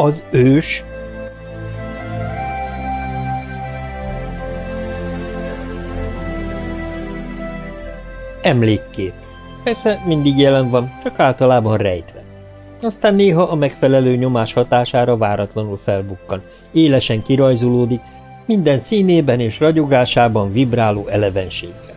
Az ős? Emlékkép. Persze mindig jelen van, csak általában rejtve. Aztán néha a megfelelő nyomás hatására váratlanul felbukkan, élesen kirajzolódik, minden színében és ragyogásában vibráló elevenséggel.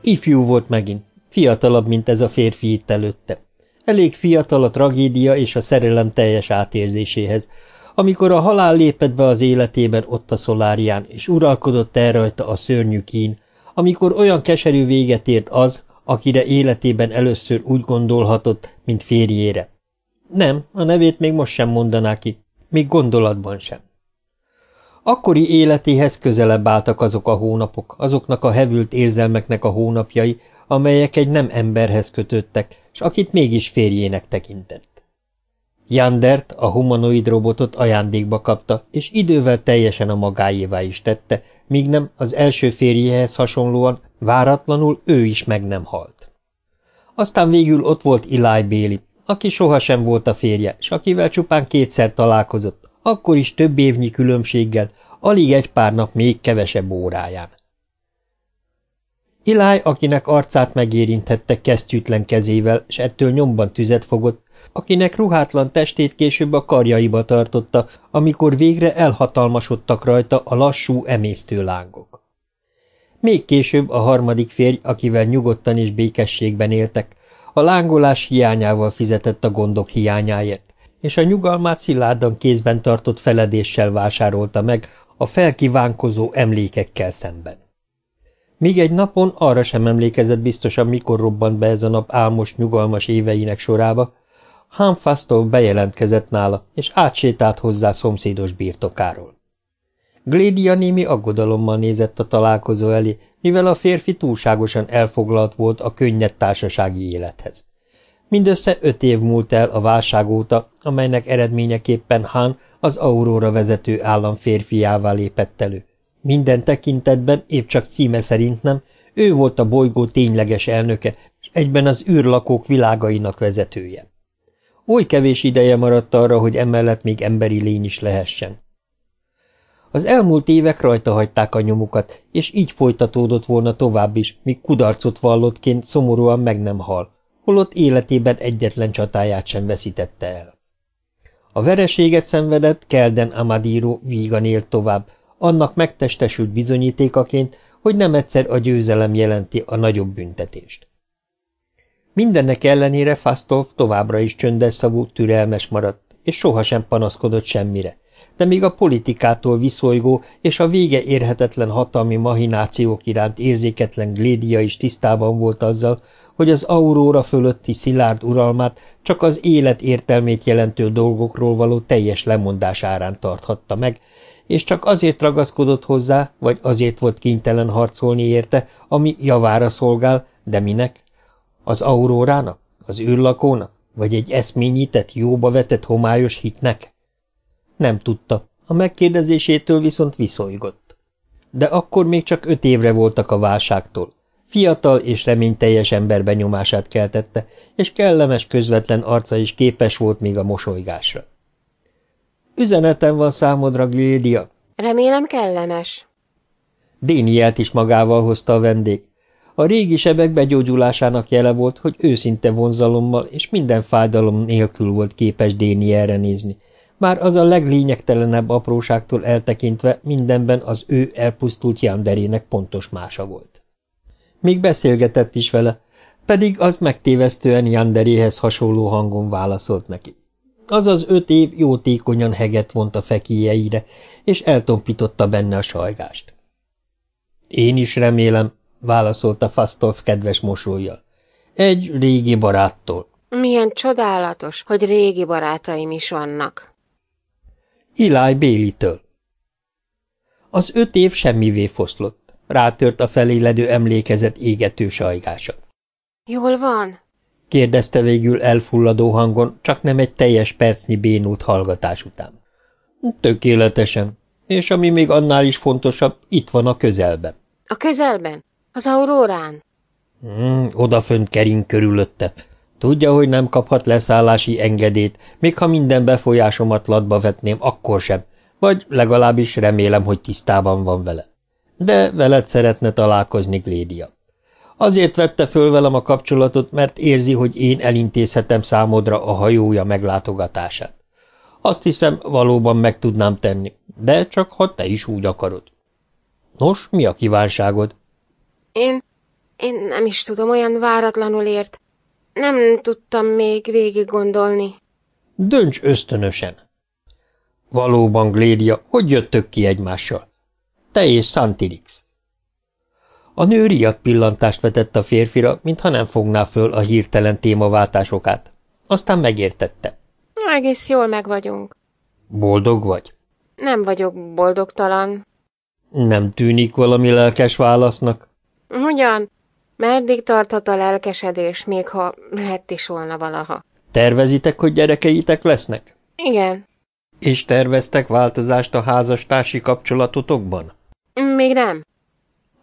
Ifjú volt megint, fiatalabb, mint ez a férfi itt előtte. Elég fiatal a tragédia és a szerelem teljes átérzéséhez, amikor a halál lépett be az életében ott a szolárián, és uralkodott el rajta a szörnyű kín, amikor olyan keserű véget ért az, akire életében először úgy gondolhatott, mint férjére. Nem, a nevét még most sem mondaná ki, még gondolatban sem. Akkori életéhez közelebb álltak azok a hónapok, azoknak a hevült érzelmeknek a hónapjai, amelyek egy nem emberhez kötöttek, s akit mégis férjének tekintett. Yandert, a humanoid robotot ajándékba kapta, és idővel teljesen a magáévá is tette, míg nem az első férjéhez hasonlóan váratlanul ő is meg nem halt. Aztán végül ott volt Eli Béli, aki sohasem volt a férje, s akivel csupán kétszer találkozott, akkor is több évnyi különbséggel, alig egy pár nap még kevesebb óráján. Iláj, akinek arcát megérintette kesztyűtlen kezével, s ettől nyomban tüzet fogott, akinek ruhátlan testét később a karjaiba tartotta, amikor végre elhatalmasodtak rajta a lassú, emésztő lángok. Még később a harmadik férj, akivel nyugodtan és békességben éltek, a lángolás hiányával fizetett a gondok hiányáért, és a nyugalmát szilárdan kézben tartott feledéssel vásárolta meg a felkívánkozó emlékekkel szemben. Míg egy napon arra sem emlékezett biztosan, mikor robbant be ez a nap álmos, nyugalmas éveinek sorába, Hanfastov bejelentkezett nála, és átsétált hozzá szomszédos birtokáról. Glédia némi aggodalommal nézett a találkozó elé, mivel a férfi túlságosan elfoglalt volt a könnyed társasági élethez. Mindössze öt év múlt el a válság óta, amelynek eredményeképpen Hán az Aurora vezető állam férfiává lépett elő. Minden tekintetben, épp csak szíme szerint nem, ő volt a bolygó tényleges elnöke, és egyben az űrlakók világainak vezetője. Oly kevés ideje maradt arra, hogy emellett még emberi lény is lehessen. Az elmúlt évek rajta hagyták a nyomukat, és így folytatódott volna tovább is, míg kudarcot vallottként szomorúan meg nem hal, holott életében egyetlen csatáját sem veszítette el. A vereséget szenvedett Kelden Amadiro vígan élt tovább, annak megtestesült bizonyítékaként, hogy nem egyszer a győzelem jelenti a nagyobb büntetést. Mindennek ellenére Fastolf továbbra is csöndes szavú, türelmes maradt, és sohasem panaszkodott semmire, de még a politikától viszolygó és a vége érhetetlen hatalmi mahinációk iránt érzéketlen Glédia is tisztában volt azzal, hogy az auróra fölötti szilárd uralmát csak az élet értelmét jelentő dolgokról való teljes lemondás árán tarthatta meg, és csak azért ragaszkodott hozzá, vagy azért volt kénytelen harcolni érte, ami javára szolgál, de minek? Az aurórának? Az űrlakónak? Vagy egy eszményített, jóba vetett homályos hitnek? Nem tudta, a megkérdezésétől viszont viszolygott. De akkor még csak öt évre voltak a válságtól. Fiatal és reményteljes ember benyomását keltette, és kellemes közvetlen arca is képes volt még a mosolygásra. Üzenetem van számodra, Glédia. Remélem kellemes. Dénielt is magával hozta a vendég. A régi sebek begyógyulásának jele volt, hogy őszinte vonzalommal és minden fájdalom nélkül volt képes Dénielre nézni. Már az a leglényegtelenebb apróságtól eltekintve mindenben az ő elpusztult Janderének pontos mása volt. Még beszélgetett is vele, pedig az megtévesztően Janderéhez hasonló hangon válaszolt neki. Az az öt év jótékonyan heget vont a fekéjeire, és eltompította benne a sajgást. Én is remélem, válaszolta Fastolf kedves mosolyjal. Egy régi baráttól. Milyen csodálatos, hogy régi barátaim is vannak. Iláj Bélitől. Az öt év semmivé foszlott. Rátört a feléledő emlékezet égető sajgása. Jól van? Kérdezte végül elfulladó hangon, csak nem egy teljes percnyi bénult hallgatás után. Tökéletesen. És ami még annál is fontosabb, itt van a közelben. A közelben? Az aurórán? Hmm, odafönt kering körülötte, Tudja, hogy nem kaphat leszállási engedélyt, még ha minden befolyásomat latba vetném, akkor sem, vagy legalábbis remélem, hogy tisztában van vele. De veled szeretne találkozni, Glédia. Azért vette föl velem a kapcsolatot, mert érzi, hogy én elintézhetem számodra a hajója meglátogatását. Azt hiszem, valóban meg tudnám tenni, de csak ha te is úgy akarod. Nos, mi a kívánságod? Én... én nem is tudom, olyan váratlanul ért. Nem tudtam még végig gondolni. Dönts ösztönösen. Valóban, Glédia, hogy jöttök ki egymással? Te és Santirix. A nő riadt pillantást vetett a férfira, mintha nem fogná föl a hirtelen témaváltásokát. Aztán megértette. Egész jól meg vagyunk. Boldog vagy? Nem vagyok boldogtalan. Nem tűnik valami lelkes válasznak? Hogyan? Meddig tarthat a lelkesedés, még ha lett is volna valaha? Tervezitek, hogy gyerekeitek lesznek? Igen. És terveztek változást a házastársi kapcsolatotokban? Még nem.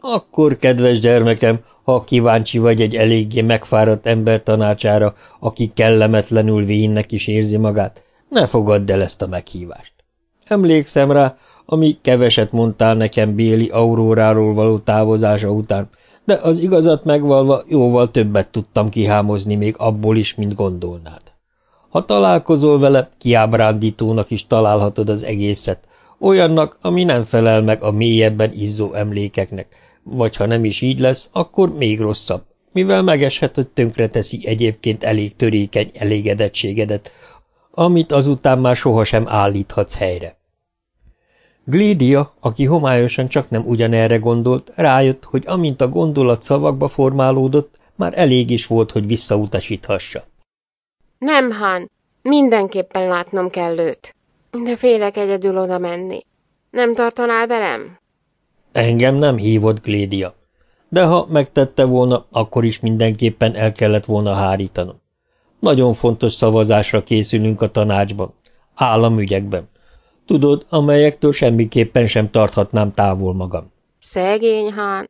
Akkor, kedves gyermekem, ha kíváncsi vagy egy eléggé megfáradt ember tanácsára, aki kellemetlenül vénnek is érzi magát, ne fogadd el ezt a meghívást. Emlékszem rá, ami keveset mondtál nekem Béli auróráról való távozása után, de az igazat megvalva jóval többet tudtam kihámozni még abból is, mint gondolnád. Ha találkozol vele, kiábrándítónak is találhatod az egészet, olyannak, ami nem felel meg a mélyebben izzó emlékeknek, vagy ha nem is így lesz, akkor még rosszabb, mivel megeshet, hogy tönkreteszi egyébként elég törékeny elégedettségedet, amit azután már sohasem állíthatsz helyre. Glédia, aki homályosan csak nem ugyanerre gondolt, rájött, hogy amint a gondolat szavakba formálódott, már elég is volt, hogy visszautasíthassa. Nem, Han, mindenképpen látnom kell őt. De félek egyedül oda menni. Nem tartanál velem? Engem nem hívott Glédia. De ha megtette volna, akkor is mindenképpen el kellett volna hárítanom. Nagyon fontos szavazásra készülünk a tanácsban, államügyekben. Tudod, amelyektől semmiképpen sem tarthatnám távol magam. Szegény hán.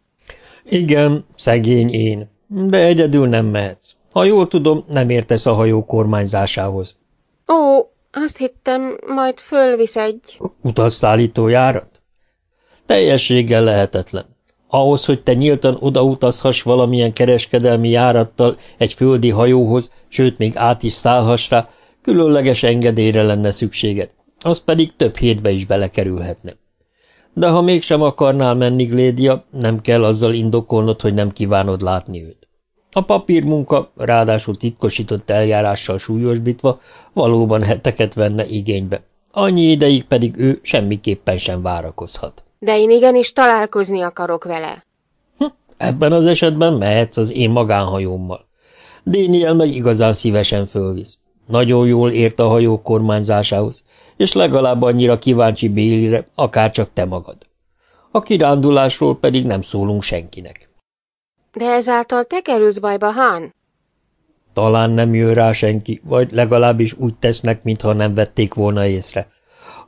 Igen, szegény én, de egyedül nem mehetsz. Ha jól tudom, nem értesz a hajó kormányzásához. Ó, azt hittem, majd fölvisz egy... Utasszállító járat? Teljességgel lehetetlen. Ahhoz, hogy te nyíltan odautazhass valamilyen kereskedelmi járattal egy földi hajóhoz, sőt, még át is szállhass rá, különleges engedélyre lenne szükséged az pedig több hétbe is belekerülhetne. De ha mégsem akarnál menni, Glédia, nem kell azzal indokolnod, hogy nem kívánod látni őt. A papírmunka, ráadásul titkosított eljárással súlyosbítva, valóban heteket venne igénybe. Annyi ideig pedig ő semmiképpen sem várakozhat. De én igenis találkozni akarok vele. Hm, ebben az esetben mehetsz az én magánhajómmal. Déniel meg igazán szívesen fölvisz. Nagyon jól ért a hajó kormányzásához, és legalább annyira kíváncsi Bélire, akárcsak te magad. A kirándulásról pedig nem szólunk senkinek. De ezáltal te kerülsz bajba, Hán? Talán nem jön rá senki, vagy legalábbis úgy tesznek, mintha nem vették volna észre.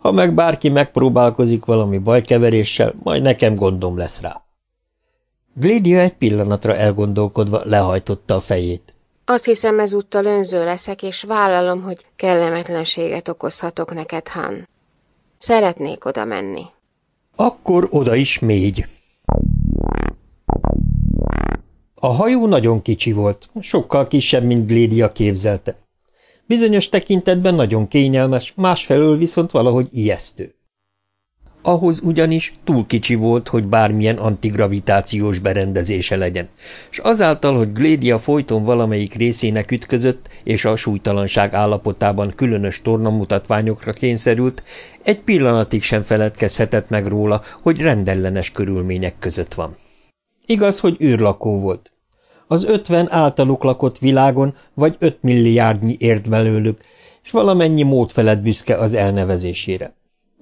Ha meg bárki megpróbálkozik valami bajkeveréssel, majd nekem gondom lesz rá. Glédia egy pillanatra elgondolkodva lehajtotta a fejét. Azt hiszem, ezúttal önző leszek, és vállalom, hogy kellemetlenséget okozhatok neked, Han. Szeretnék oda menni. Akkor oda is mégy. A hajó nagyon kicsi volt, sokkal kisebb, mint Glédia képzelte. Bizonyos tekintetben nagyon kényelmes, másfelől viszont valahogy ijesztő. Ahhoz ugyanis túl kicsi volt, hogy bármilyen antigravitációs berendezése legyen, és azáltal, hogy Glédia folyton valamelyik részének ütközött, és a súlytalanság állapotában különös tornamutatványokra kényszerült, egy pillanatig sem feledkezhetett meg róla, hogy rendellenes körülmények között van. Igaz, hogy űrlakó volt. Az ötven általuk lakott világon vagy öt milliárdnyi ért belőlük, és valamennyi mód felett büszke az elnevezésére.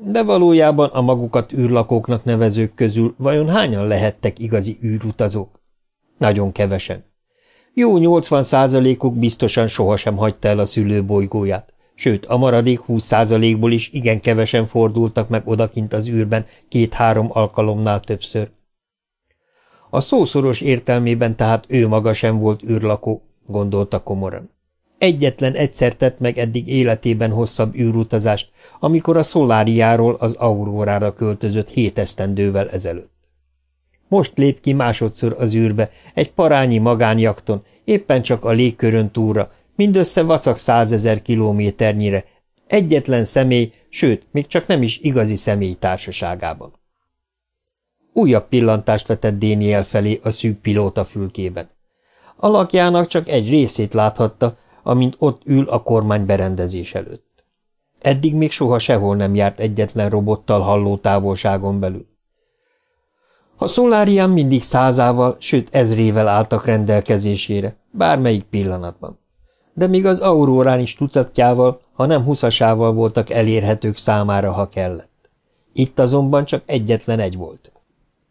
De valójában a magukat űrlakóknak nevezők közül vajon hányan lehettek igazi űrutazók? Nagyon kevesen. Jó 80 százalékuk biztosan sohasem hagyta el a szülőbolygóját, sőt, a maradék 20 százalékból is igen kevesen fordultak meg odakint az űrben két-három alkalomnál többször. A szószoros értelmében tehát ő maga sem volt űrlakó, gondolta komoran. Egyetlen egyszer tett meg eddig életében hosszabb űrutazást, amikor a Szoláriáról az Aurórára költözött hét esztendővel ezelőtt. Most lép ki másodszor az űrbe, egy parányi magánjakton, éppen csak a légkörön túra, mindössze vacak százezer kilométernyire, egyetlen személy, sőt, még csak nem is igazi személy társaságában. Újabb pillantást vetett Déniel felé a szűk pilóta fülkében. Alakjának csak egy részét láthatta, amint ott ül a kormány berendezés előtt. Eddig még soha sehol nem járt egyetlen robottal halló távolságon belül. A szolárián mindig százával, sőt ezrével álltak rendelkezésére, bármelyik pillanatban. De még az aurórán is tucatjával, ha nem huszasával voltak elérhetők számára, ha kellett. Itt azonban csak egyetlen egy volt. –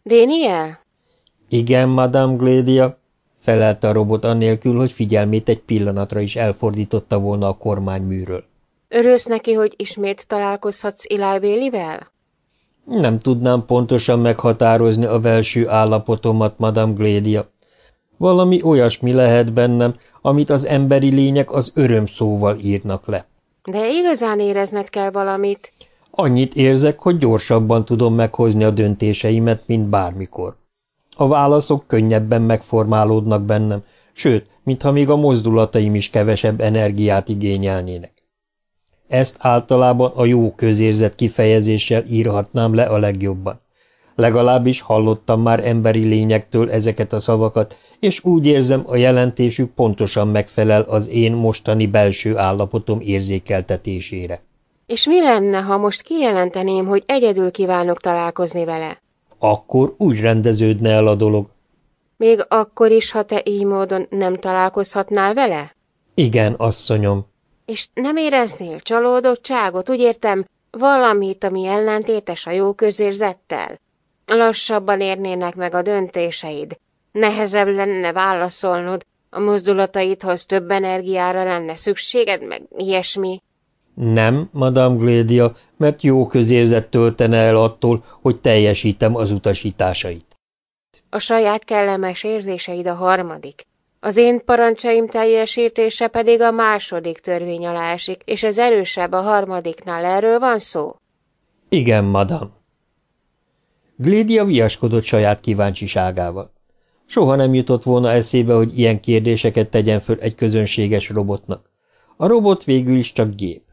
Déniel? – Igen, Madame Glédia, felelte a robot annélkül, hogy figyelmét egy pillanatra is elfordította volna a kormányműről. – Örülsz neki, hogy ismét találkozhatsz Eli Bélivel? Nem tudnám pontosan meghatározni a belső állapotomat, Madame Glédia. Valami olyasmi lehet bennem, amit az emberi lények az öröm szóval írnak le. De igazán érezned kell valamit. Annyit érzek, hogy gyorsabban tudom meghozni a döntéseimet, mint bármikor. A válaszok könnyebben megformálódnak bennem, sőt, mintha még a mozdulataim is kevesebb energiát igényelnének. Ezt általában a jó közérzet kifejezéssel írhatnám le a legjobban. Legalábbis hallottam már emberi lényektől ezeket a szavakat, és úgy érzem, a jelentésük pontosan megfelel az én mostani belső állapotom érzékeltetésére. És mi lenne, ha most kijelenteném, hogy egyedül kívánok találkozni vele? Akkor úgy rendeződne el a dolog. Még akkor is, ha te így módon nem találkozhatnál vele? Igen, asszonyom. És nem éreznél csalódottságot, úgy értem, valamit, ami ellentétes a jó közérzettel? Lassabban érnének meg a döntéseid. Nehezebb lenne válaszolnod, a mozdulataidhoz több energiára lenne szükséged, meg ilyesmi. Nem, Madame Glédia, mert jó közérzet töltene el attól, hogy teljesítem az utasításait. A saját kellemes érzéseid a harmadik. Az én parancsaim teljesítése pedig a második törvény alá esik, és ez erősebb a harmadiknál. Erről van szó? Igen, madam. Glédia viaskodott saját kíváncsiságával. Soha nem jutott volna eszébe, hogy ilyen kérdéseket tegyen föl egy közönséges robotnak. A robot végül is csak gép.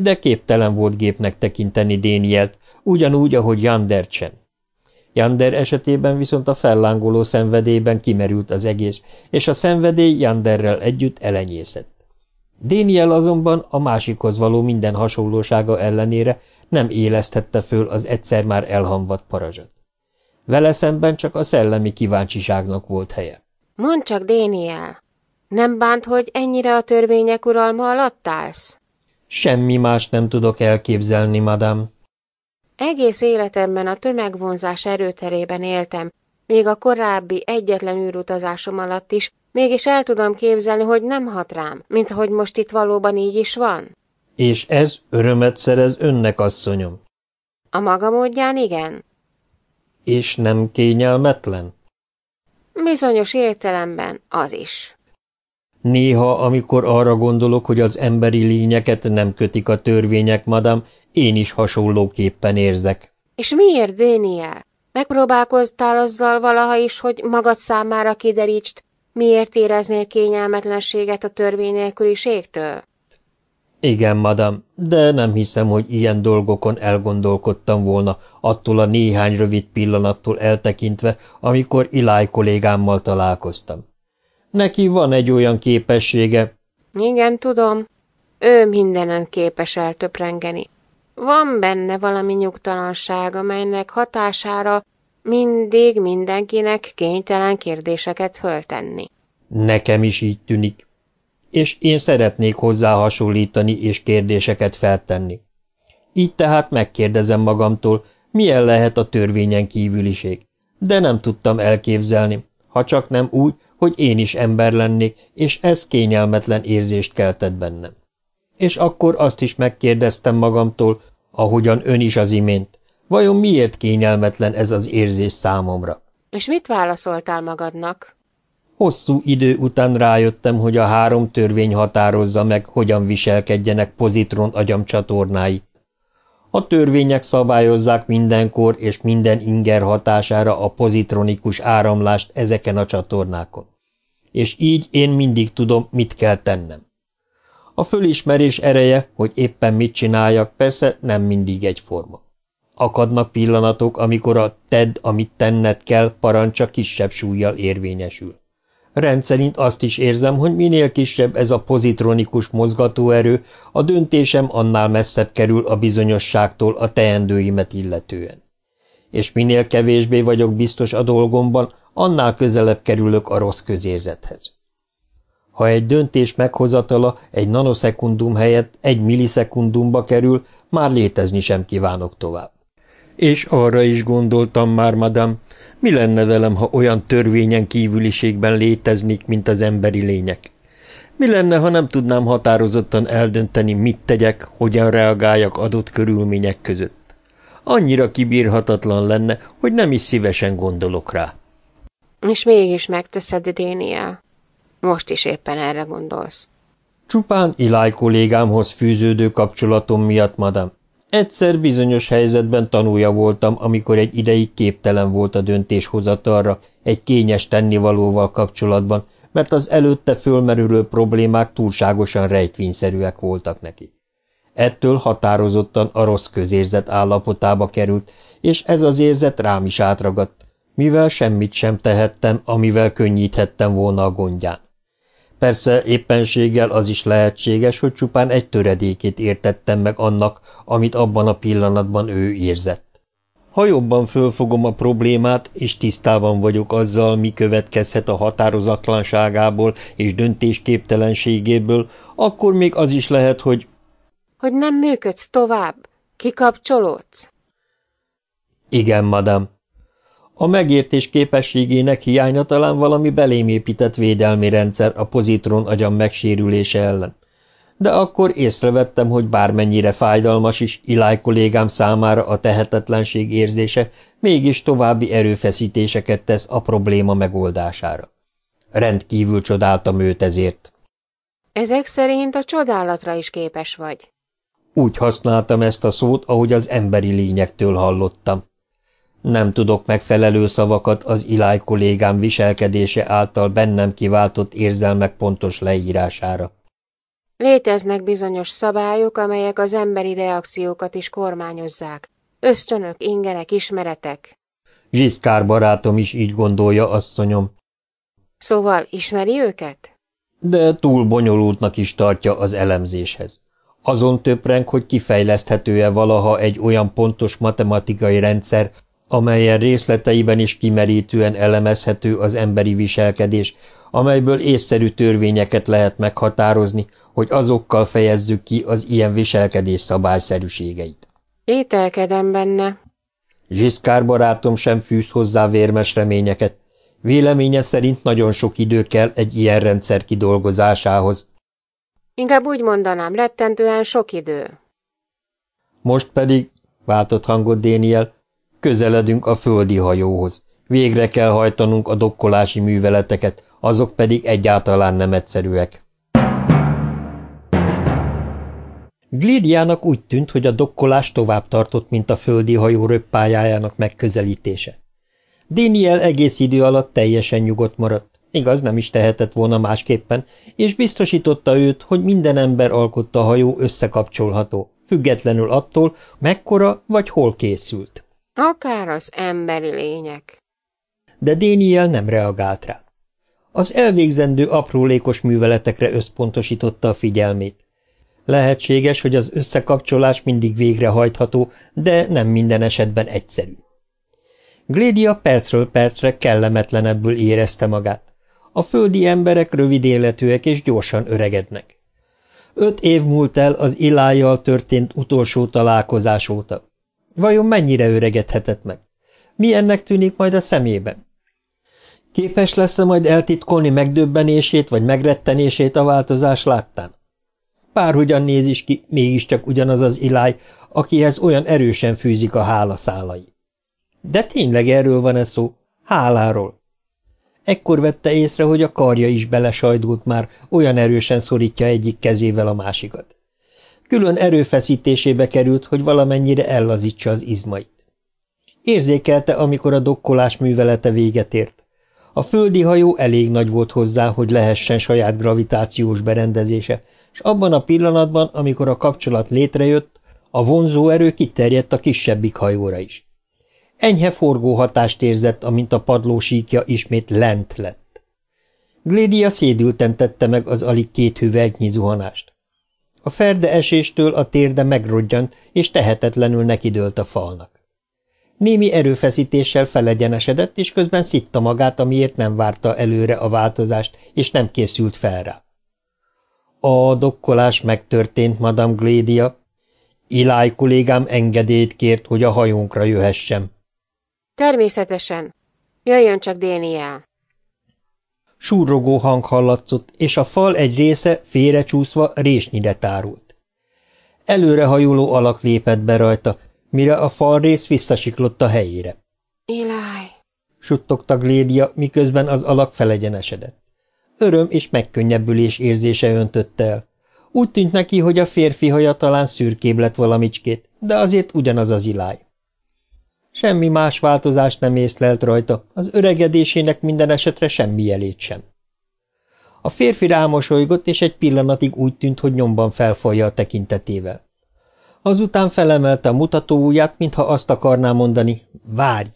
De képtelen volt gépnek tekinteni Dénielt, ugyanúgy, ahogy Jandert sem. Jander esetében viszont a fellángoló szenvedélyben kimerült az egész, és a szenvedély Janderrel együtt elenyészett. Déniel azonban a másikhoz való minden hasonlósága ellenére nem élesztette föl az egyszer már elhamvadt parazsat. Vele szemben csak a szellemi kíváncsiságnak volt helye. Mondd csak, Déniel, nem bánt, hogy ennyire a törvények uralma alatt állsz? Semmi más nem tudok elképzelni, madám. Egész életemben a tömegvonzás erőterében éltem, még a korábbi egyetlen űrutazásom alatt is, mégis el tudom képzelni, hogy nem hat rám, mint ahogy most itt valóban így is van. És ez örömet szerez önnek, asszonyom? A maga módján igen. És nem kényelmetlen? Bizonyos értelemben az is. Néha, amikor arra gondolok, hogy az emberi lényeket nem kötik a törvények, madam, én is hasonlóképpen érzek. És miért, Déniel? Megpróbálkoztál azzal valaha is, hogy magad számára kiderítsd, miért éreznél kényelmetlenséget a törvény nélküliségtől? Igen, madam, de nem hiszem, hogy ilyen dolgokon elgondolkodtam volna, attól a néhány rövid pillanattól eltekintve, amikor Iláj kollégámmal találkoztam. Neki van egy olyan képessége. Igen, tudom. Ő mindenen képes eltöprengeni. Van benne valami nyugtalanság, amelynek hatására mindig mindenkinek kénytelen kérdéseket föltenni. Nekem is így tűnik. És én szeretnék hozzá hasonlítani és kérdéseket feltenni. Így tehát megkérdezem magamtól, milyen lehet a törvényen kívüliség. De nem tudtam elképzelni, ha csak nem úgy, hogy én is ember lennék, és ez kényelmetlen érzést keltett bennem. És akkor azt is megkérdeztem magamtól, ahogyan ön is az imént, vajon miért kényelmetlen ez az érzés számomra? És mit válaszoltál magadnak? Hosszú idő után rájöttem, hogy a három törvény határozza meg, hogyan viselkedjenek pozitron agyamcsatornái. A törvények szabályozzák mindenkor és minden inger hatására a pozitronikus áramlást ezeken a csatornákon. És így én mindig tudom, mit kell tennem. A fölismerés ereje, hogy éppen mit csináljak, persze nem mindig egyforma. Akadnak pillanatok, amikor a tedd, amit tenned kell, parancsa kisebb súlyjal érvényesül. Rendszerint azt is érzem, hogy minél kisebb ez a pozitronikus mozgatóerő, a döntésem annál messzebb kerül a bizonyosságtól a teendőimet illetően. És minél kevésbé vagyok biztos a dolgomban, annál közelebb kerülök a rossz közérzethez. Ha egy döntés meghozatala egy nanoszekundum helyett egy millisekundumba kerül, már létezni sem kívánok tovább. És arra is gondoltam már, madam, mi lenne velem, ha olyan törvényen kívüliségben léteznék, mint az emberi lények? Mi lenne, ha nem tudnám határozottan eldönteni, mit tegyek, hogyan reagáljak adott körülmények között? Annyira kibírhatatlan lenne, hogy nem is szívesen gondolok rá. És mégis megteszed, Dénia. Most is éppen erre gondolsz. Csupán Iláj kollégámhoz fűződő kapcsolatom miatt, madam. Egyszer bizonyos helyzetben tanúja voltam, amikor egy ideig képtelen volt a döntéshozatalra egy kényes tennivalóval kapcsolatban, mert az előtte fölmerülő problémák túlságosan rejtvényszerűek voltak neki. Ettől határozottan a rossz közérzet állapotába került, és ez az érzet rám is átragadt, mivel semmit sem tehettem, amivel könnyíthettem volna a gondján. Persze éppenséggel az is lehetséges, hogy csupán egy töredékét értettem meg annak, amit abban a pillanatban ő érzett. Ha jobban fölfogom a problémát, és tisztában vagyok azzal, mi következhet a határozatlanságából és döntésképtelenségéből, akkor még az is lehet, hogy... Hogy nem működsz tovább? Kikapcsolódsz? Igen, madam. A megértés képességének hiánya talán valami belém épített védelmi rendszer a pozitron agyam megsérülése ellen. De akkor észrevettem, hogy bármennyire fájdalmas is Iláj kollégám számára a tehetetlenség érzése, mégis további erőfeszítéseket tesz a probléma megoldására. Rendkívül csodáltam őt ezért. Ezek szerint a csodálatra is képes vagy. Úgy használtam ezt a szót, ahogy az emberi lényektől hallottam. Nem tudok megfelelő szavakat az Iláj kollégám viselkedése által bennem kiváltott érzelmek pontos leírására. Léteznek bizonyos szabályok, amelyek az emberi reakciókat is kormányozzák. Ösztönök, ingerek, ismeretek. Zsiszkár barátom is így gondolja, asszonyom. Szóval ismeri őket? De túl bonyolultnak is tartja az elemzéshez. Azon töpreng, hogy kifejleszthető-e valaha egy olyan pontos matematikai rendszer, amelyen részleteiben is kimerítően elemezhető az emberi viselkedés, amelyből észszerű törvényeket lehet meghatározni, hogy azokkal fejezzük ki az ilyen viselkedés szabályszerűségeit. Ételkedem benne. Zsiszkár barátom sem fűz hozzá vérmes reményeket. Véleménye szerint nagyon sok idő kell egy ilyen rendszer kidolgozásához. Inkább úgy mondanám, rettentően sok idő. Most pedig, váltott hangot Déniel, Közeledünk a földi hajóhoz. Végre kell hajtanunk a dokkolási műveleteket, azok pedig egyáltalán nem egyszerűek. Glidiának úgy tűnt, hogy a dokkolás tovább tartott, mint a földi hajó röppályájának megközelítése. Daniel egész idő alatt teljesen nyugodt maradt, igaz nem is tehetett volna másképpen, és biztosította őt, hogy minden ember alkotta hajó összekapcsolható, függetlenül attól, mekkora vagy hol készült. Akár az emberi lények. De Déniel nem reagált rá. Az elvégzendő aprólékos műveletekre összpontosította a figyelmét. Lehetséges, hogy az összekapcsolás mindig végrehajtható, de nem minden esetben egyszerű. Glédia percről percre kellemetlenebbül érezte magát. A földi emberek rövid életűek és gyorsan öregednek. Öt év múlt el az Ilájjal történt utolsó találkozás óta. Vajon mennyire öregedhetett meg? Milyennek tűnik majd a szemében? Képes lesz-e majd eltitkolni megdöbbenését vagy megrettenését a változás láttán? Bárhogyan néz is ki, mégiscsak ugyanaz az iláj, akihez olyan erősen fűzik a hála szálai. De tényleg erről van-e szó? Háláról? Ekkor vette észre, hogy a karja is belesajdult már, olyan erősen szorítja egyik kezével a másikat. Külön erőfeszítésébe került, hogy valamennyire ellazítsa az izmait. Érzékelte, amikor a dokkolás művelete véget ért. A földi hajó elég nagy volt hozzá, hogy lehessen saját gravitációs berendezése, és abban a pillanatban, amikor a kapcsolat létrejött, a vonzó erő kiterjedt a kisebbik hajóra is. Enyhe forgóhatást érzett, amint a padló síkja ismét lent lett. Glédia szédülten tette meg az alig két hüvelyknyi zuhanást. A ferde eséstől a térde megrodjant, és tehetetlenül nekidőlt a falnak. Némi erőfeszítéssel felegyenesedett, és közben szitta magát, amiért nem várta előre a változást, és nem készült fel rá. A dokkolás megtörtént, Madame Glédia. Iláj kollégám engedélyt kért, hogy a hajónkra jöhessem. Természetesen. Jöjjön csak Déniel. Súrrogó hang hallatszott, és a fal egy része félrecsúszva résnyire tárult. Előrehajuló alak lépett be rajta, mire a falrész visszasiklott a helyére. Iláj! suttogta Glédia, miközben az alak felegyenesedett. Öröm és megkönnyebbülés érzése öntötte el. Úgy tűnt neki, hogy a férfi haja talán szürkébb lett valamicskét, de azért ugyanaz az iláj. Semmi más változást nem észlelt rajta, az öregedésének minden esetre semmi jelét sem. A férfi rámosolygott, és egy pillanatig úgy tűnt, hogy nyomban felfalja a tekintetével. Azután felemelte a mutató mintha azt akarná mondani, várj,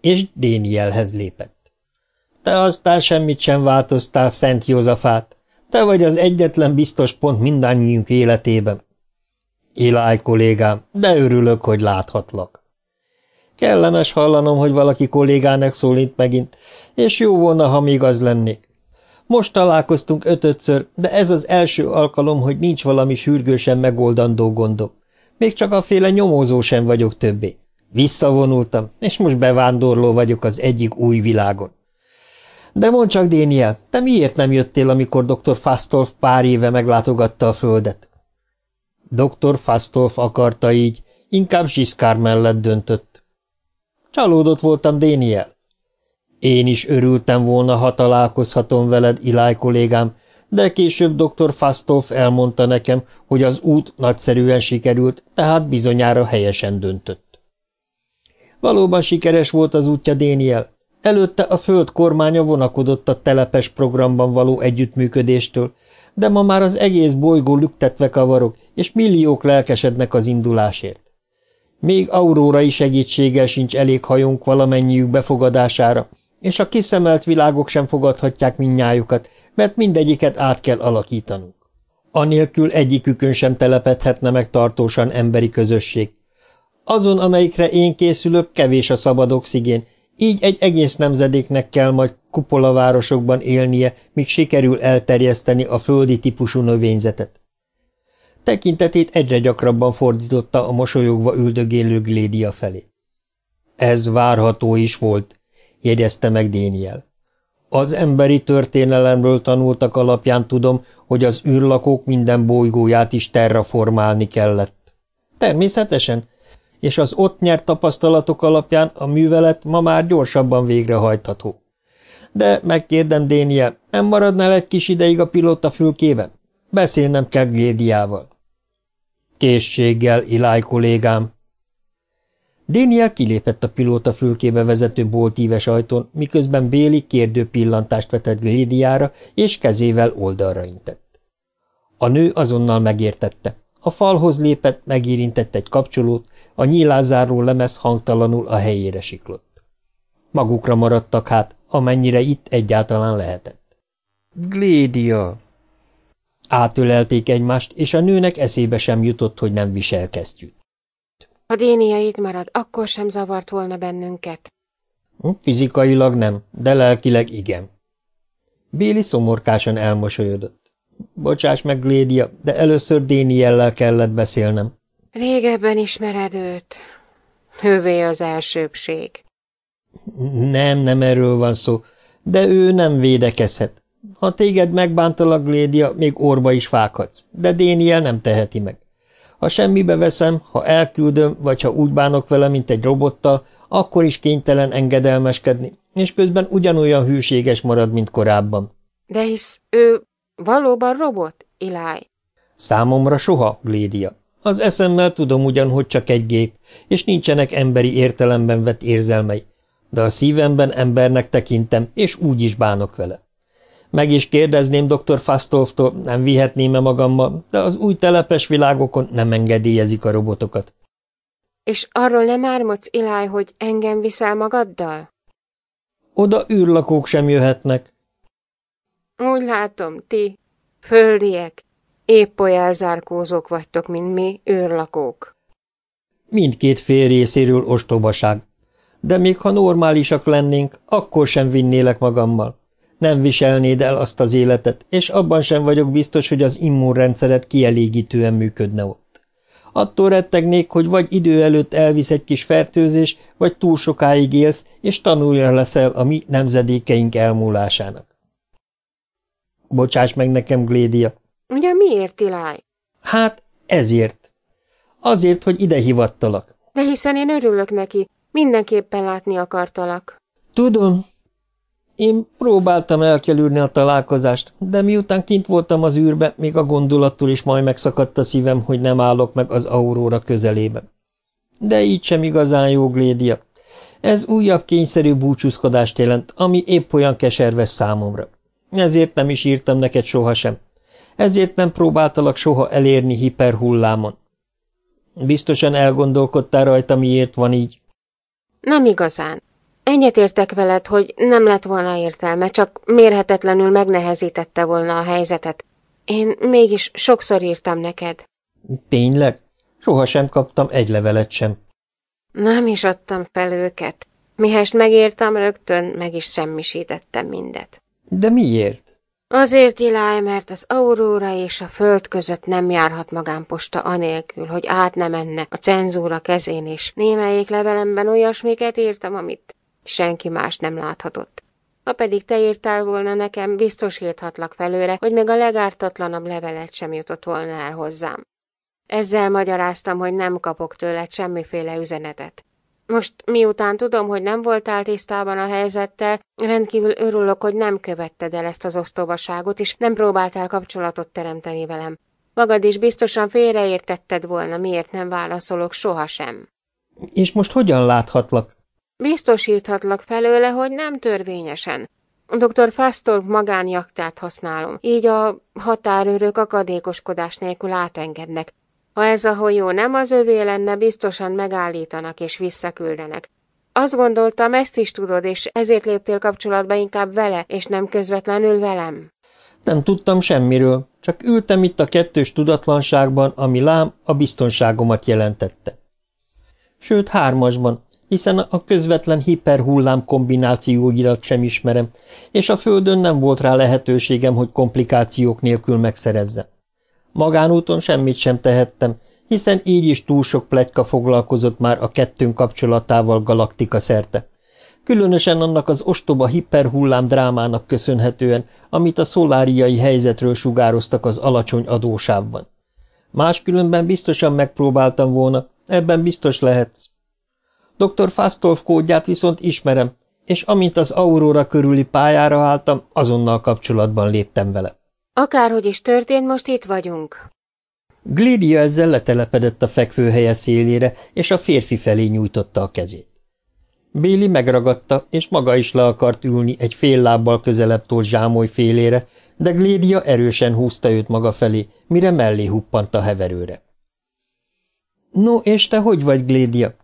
és Dénielhez lépett. Te aztán semmit sem változtál, Szent Józafát. Te vagy az egyetlen biztos pont mindannyiunk életében. Iláj kollégám, de örülök, hogy láthatlak. Kellemes hallanom, hogy valaki kollégának szólít megint, és jó volna, ha még az lennék. Most találkoztunk ötötször, de ez az első alkalom, hogy nincs valami sürgősen megoldandó gondom. Még csak a féle nyomózó sem vagyok többé. Visszavonultam, és most bevándorló vagyok az egyik új világon. De mondd csak, Déniel, te miért nem jöttél, amikor dr. Fastolf pár éve meglátogatta a földet? Dr. Fastolf akarta így, inkább Zsiszkár mellett döntött. Csalódott voltam, Déniel. Én is örültem volna, ha találkozhatom veled, Iláj kollégám, de később dr. Fastolf elmondta nekem, hogy az út nagyszerűen sikerült, tehát bizonyára helyesen döntött. Valóban sikeres volt az útja Déniel. Előtte a föld kormánya vonakodott a telepes programban való együttműködéstől, de ma már az egész bolygó lüktetve kavarok, és milliók lelkesednek az indulásért. Még aurórai segítséggel sincs elég hajónk valamennyiük befogadására, és a kiszemelt világok sem fogadhatják minnyájukat, mert mindegyiket át kell alakítanunk. Anélkül egyikükön sem telepedhetne meg tartósan emberi közösség. Azon, amelyikre én készülök, kevés a szabad oxigén, így egy egész nemzedéknek kell majd kupolavárosokban élnie, míg sikerül elterjeszteni a földi típusú növényzetet. Tekintetét egyre gyakrabban fordította a mosolyogva üldögélő Glédia felé. Ez várható is volt, jegyezte meg Déniel. Az emberi történelemről tanultak alapján tudom, hogy az űrlakók minden bolygóját is terraformálni kellett. Természetesen, és az ott nyert tapasztalatok alapján a művelet ma már gyorsabban végrehajtható. De megkérdem, Déniel, nem maradnál egy kis ideig a pilóta fülkében? Beszélnem kell Glédiával. Készséggel, Iláj kollégám, Déniel kilépett a pilóta fülkébe vezető boltíves ajtón, miközben Béli kérdő pillantást vetett Glédiára, és kezével oldalra intett. A nő azonnal megértette. A falhoz lépett, megérintett egy kapcsolót, a nyílászáró lemez hangtalanul a helyére siklott. Magukra maradtak hát, amennyire itt egyáltalán lehetett. Glédia! Átölelték egymást, és a nőnek eszébe sem jutott, hogy nem visel kesztyűt. Ha Dénia itt marad, akkor sem zavart volna bennünket. Hm, fizikailag nem, de lelkileg igen. Béli szomorkásan elmosolyodott. Bocsáss meg, Glédia, de először Déniellel kellett beszélnem. Régebben ismered őt. Ővé az elsőbség. Nem, nem erről van szó, de ő nem védekezhet. Ha téged megbántalak, Glédia, még orba is fákhatsz, de Déniel nem teheti meg. Ha semmibe veszem, ha elküldöm, vagy ha úgy bánok vele, mint egy robottal, akkor is kénytelen engedelmeskedni, és közben ugyanolyan hűséges marad, mint korábban. De hisz ő valóban robot, Iláj? Számomra soha, Glédia. Az eszemmel tudom ugyan, hogy csak egy gép, és nincsenek emberi értelemben vett érzelmei, de a szívemben embernek tekintem, és úgy is bánok vele. Meg is kérdezném dr. Fastolftól, nem vihetném-e magammal, de az új telepes világokon nem engedélyezik a robotokat. És arról nem ármodsz, Iláj, hogy engem viszel magaddal? Oda űrlakók sem jöhetnek. Úgy látom, ti, földiek, épp olyan elzárkózók vagytok, mint mi, űrlakók. Mindkét fél részéről ostobaság. De még ha normálisak lennénk, akkor sem vinnélek magammal. Nem viselnéd el azt az életet, és abban sem vagyok biztos, hogy az immunrendszeret kielégítően működne ott. Attól rettegnék, hogy vagy idő előtt elvisz egy kis fertőzés, vagy túl sokáig élsz, és tanulja leszel a mi nemzedékeink elmúlásának. Bocsáss meg nekem, Glédia. Ugye miért, Iláj? Hát, ezért. Azért, hogy ide hivattalak. De hiszen én örülök neki. Mindenképpen látni akartalak. Tudom, én próbáltam elkelülni a találkozást, de miután kint voltam az űrbe, még a gondolattól is majd megszakadt a szívem, hogy nem állok meg az auróra közelében. De így sem igazán jó, Glédia. Ez újabb kényszerű búcsúzkodást jelent, ami épp olyan keserves számomra. Ezért nem is írtam neked sohasem. Ezért nem próbáltalak soha elérni hiperhullámon. Biztosan elgondolkodtál rajta, miért van így? Nem igazán. Egyetértek veled, hogy nem lett volna értelme, csak mérhetetlenül megnehezítette volna a helyzetet. Én mégis sokszor írtam neked. Tényleg? Soha sem kaptam egy levelet sem. Nem is adtam fel őket. Mihest megírtam, rögtön meg is semmisítettem mindet. De miért? Azért, Iláj, mert az Aurora és a Föld között nem járhat magánposta anélkül, hogy át ne menne a cenzúra kezén, és némelyik levelemben olyasmiket írtam, amit senki más nem láthatott. Ha pedig te írtál volna nekem, biztosíthatlak felőre, hogy még a legártatlanabb levelet sem jutott volna el hozzám. Ezzel magyaráztam, hogy nem kapok tőled semmiféle üzenetet. Most, miután tudom, hogy nem voltál tisztában a helyzettel, rendkívül örülök, hogy nem követted el ezt az osztobaságot, és nem próbáltál kapcsolatot teremteni velem. Magad is biztosan félreértetted volna, miért nem válaszolok sohasem. És most hogyan láthatlak? Biztosíthatlak felőle, hogy nem törvényesen. Dr. Fastor magánjaktát használom, így a határőrök akadékoskodás nélkül átengednek. Ha ez a hajó nem az övé lenne, biztosan megállítanak és visszaküldenek. Azt gondoltam, ezt is tudod, és ezért léptél kapcsolatba inkább vele, és nem közvetlenül velem. Nem tudtam semmiről, csak ültem itt a kettős tudatlanságban, ami lám a biztonságomat jelentette. Sőt, hármasban, hiszen a közvetlen hiperhullám kombinációirat sem ismerem, és a földön nem volt rá lehetőségem, hogy komplikációk nélkül megszerezzem. Magánúton semmit sem tehettem, hiszen így is túl sok pletyka foglalkozott már a kettőnk kapcsolatával galaktika szerte. Különösen annak az ostoba hiperhullám drámának köszönhetően, amit a szoláriai helyzetről sugároztak az alacsony adósávban. Máskülönben biztosan megpróbáltam volna, ebben biztos lehetsz. Dr. Fastolf kódját viszont ismerem, és amint az Aurora körüli pályára álltam, azonnal kapcsolatban léptem vele. Akárhogy is történt, most itt vagyunk. Glidia ezzel letelepedett a fekvőhelye szélére, és a férfi felé nyújtotta a kezét. Béli megragadta, és maga is le akart ülni egy fél lábbal közelebb tolt zsámoly félére, de Glédia erősen húzta őt maga felé, mire mellé huppant a heverőre. – No, és te hogy vagy, Glédia?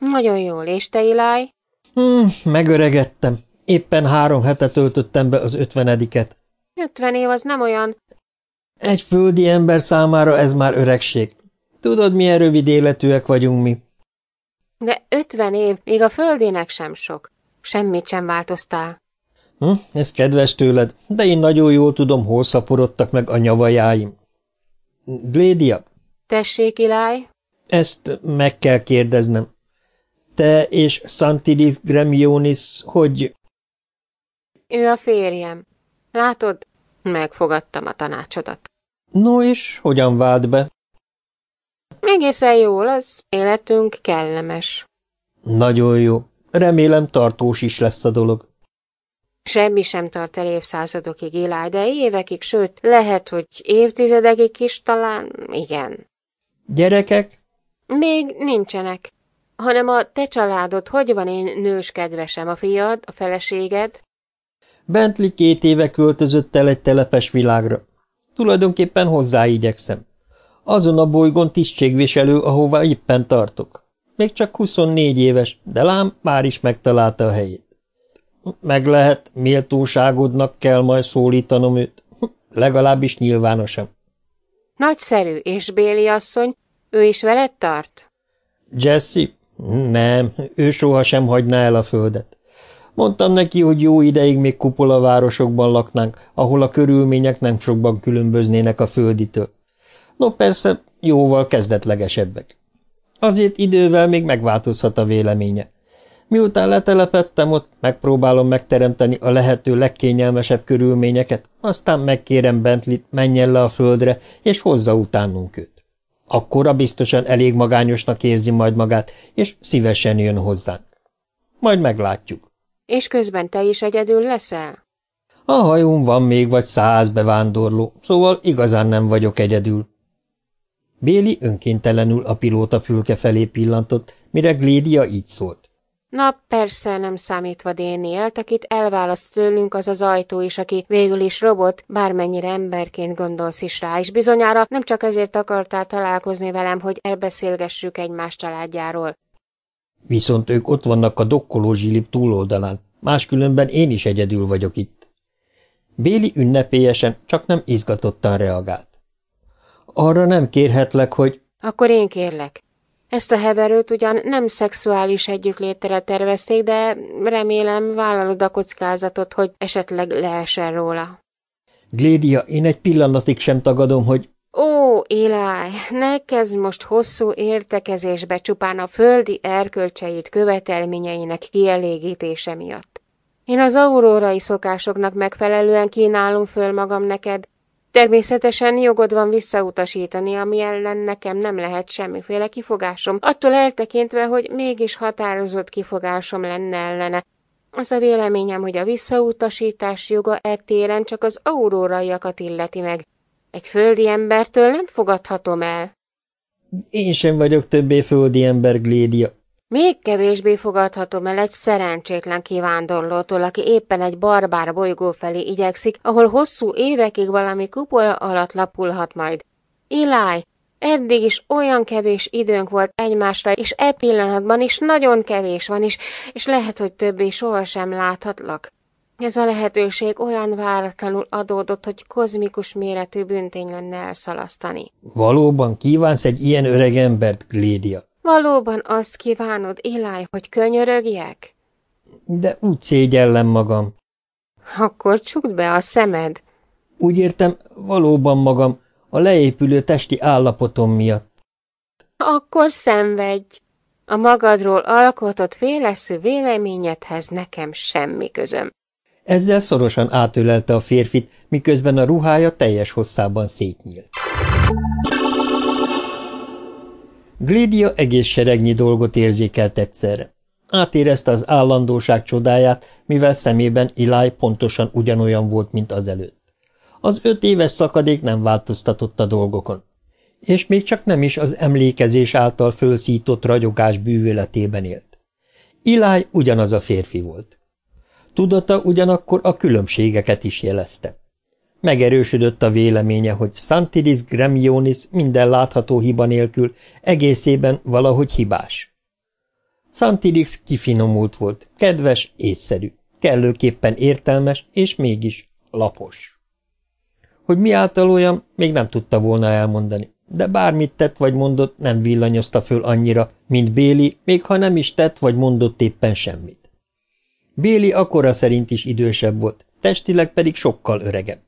Nagyon jól, és te, Iláj? Hmm, megöregettem. Éppen három hete töltöttem be az ötvenediket. Ötven év az nem olyan... Egy földi ember számára ez már öregség. Tudod, milyen rövid életűek vagyunk mi. De ötven év, még a földének sem sok. Semmit sem változtál. Hm, ez kedves tőled, de én nagyon jól tudom, hol szaporodtak meg a nyavajáim. Glédia? Tessék, Iláj? Ezt meg kell kérdeznem te és Santidis Gremionis, hogy... Ő a férjem. Látod, megfogadtam a tanácsodat. No, és hogyan vált be? Egészen jól, az életünk kellemes. Nagyon jó. Remélem tartós is lesz a dolog. Semmi sem tart el évszázadokig, Eli, de évekig, sőt, lehet, hogy évtizedekig is talán, igen. Gyerekek? Még nincsenek, hanem a te családod, hogy van én nős kedvesem, a fiad, a feleséged? Bentley két éve költözött el egy telepes világra. Tulajdonképpen hozzá igyekszem. Azon a bolygón tisztségviselő, ahová éppen tartok. Még csak 24 éves, de lám már is megtalálta a helyét. Meg lehet, méltóságodnak kell majd szólítanom őt, legalábbis nyilvánosan. Nagyszerű, és Béli asszony, ő is veled tart? Jesse? Nem, ő sohasem hagyná el a földet. Mondtam neki, hogy jó ideig még kupola városokban laknánk, ahol a körülmények nem sokban különböznének a földitől. No persze, jóval kezdetlegesebbek. Azért idővel még megváltozhat a véleménye. Miután letelepettem ott, megpróbálom megteremteni a lehető legkényelmesebb körülményeket, aztán megkérem Bentlit, menjen le a földre, és hozza utánunk őt. Akkora biztosan elég magányosnak érzi majd magát, és szívesen jön hozzánk. Majd meglátjuk. És közben te is egyedül leszel? A hajón van még vagy száz bevándorló, szóval igazán nem vagyok egyedül. Béli önkéntelenül a pilóta fülke felé pillantott, mire Glédia így szólt. Na, persze nem számítva Dénielt, akit elválaszt tőlünk az az ajtó is, aki végül is robot, bármennyire emberként gondolsz is rá, és bizonyára nem csak ezért akartál találkozni velem, hogy elbeszélgessük egymás családjáról. Viszont ők ott vannak a dokkoló zsilip túloldalán, máskülönben én is egyedül vagyok itt. Béli ünnepélyesen, csak nem izgatottan reagált. Arra nem kérhetlek, hogy... Akkor én kérlek. Ezt a heverőt ugyan nem szexuális együttlétre tervezték, de remélem vállalod a kockázatot, hogy esetleg lehessen róla. Glédia, én egy pillanatig sem tagadom, hogy... Ó, Eli, ne kezd most hosszú értekezésbe csupán a földi erkölcseit követelményeinek kielégítése miatt. Én az aurórai szokásoknak megfelelően kínálom föl magam neked, Természetesen jogod van visszautasítani, ami ellen nekem nem lehet semmiféle kifogásom, attól eltekintve, hogy mégis határozott kifogásom lenne ellene. Az a véleményem, hogy a visszautasítás joga ettéren csak az auróraiakat illeti meg. Egy földi embertől nem fogadhatom el. Én sem vagyok többé földi ember, Glédia. Még kevésbé fogadhatom el egy szerencsétlen kivándorlótól, aki éppen egy barbár bolygó felé igyekszik, ahol hosszú évekig valami kupola alatt lapulhat majd. Iláj, eddig is olyan kevés időnk volt egymásra, és e pillanatban is nagyon kevés van, és, és lehet, hogy többé sohasem láthatlak. Ez a lehetőség olyan váratlanul adódott, hogy kozmikus méretű büntény lenne elszalasztani. Valóban kívánsz egy ilyen öreg embert, Glédia? Valóban azt kívánod, Eli, hogy könyörögjek? De úgy szégyellem magam. Akkor csukd be a szemed. Úgy értem, valóban magam, a leépülő testi állapotom miatt. Akkor szenvedj. A magadról alkotott féleszű véleményedhez nekem semmi közöm. Ezzel szorosan átölelte a férfit, miközben a ruhája teljes hosszában szétnyílt. Glédia egész seregnyi dolgot érzékelt egyszerre. Átérezte az állandóság csodáját, mivel szemében Eli pontosan ugyanolyan volt, mint azelőtt. Az öt éves szakadék nem változtatott a dolgokon, és még csak nem is az emlékezés által fölszított ragyogás bűvöletében élt. Eli ugyanaz a férfi volt. Tudata ugyanakkor a különbségeket is jelezte. Megerősödött a véleménye, hogy Santiris Gremionis minden látható hiba nélkül egészében valahogy hibás. Santiris kifinomult volt, kedves, észszerű, kellőképpen értelmes, és mégis lapos. Hogy mi által olyan, még nem tudta volna elmondani, de bármit tett vagy mondott, nem villanyozta föl annyira, mint Béli, még ha nem is tett vagy mondott éppen semmit. Béli akkora szerint is idősebb volt, testileg pedig sokkal öregebb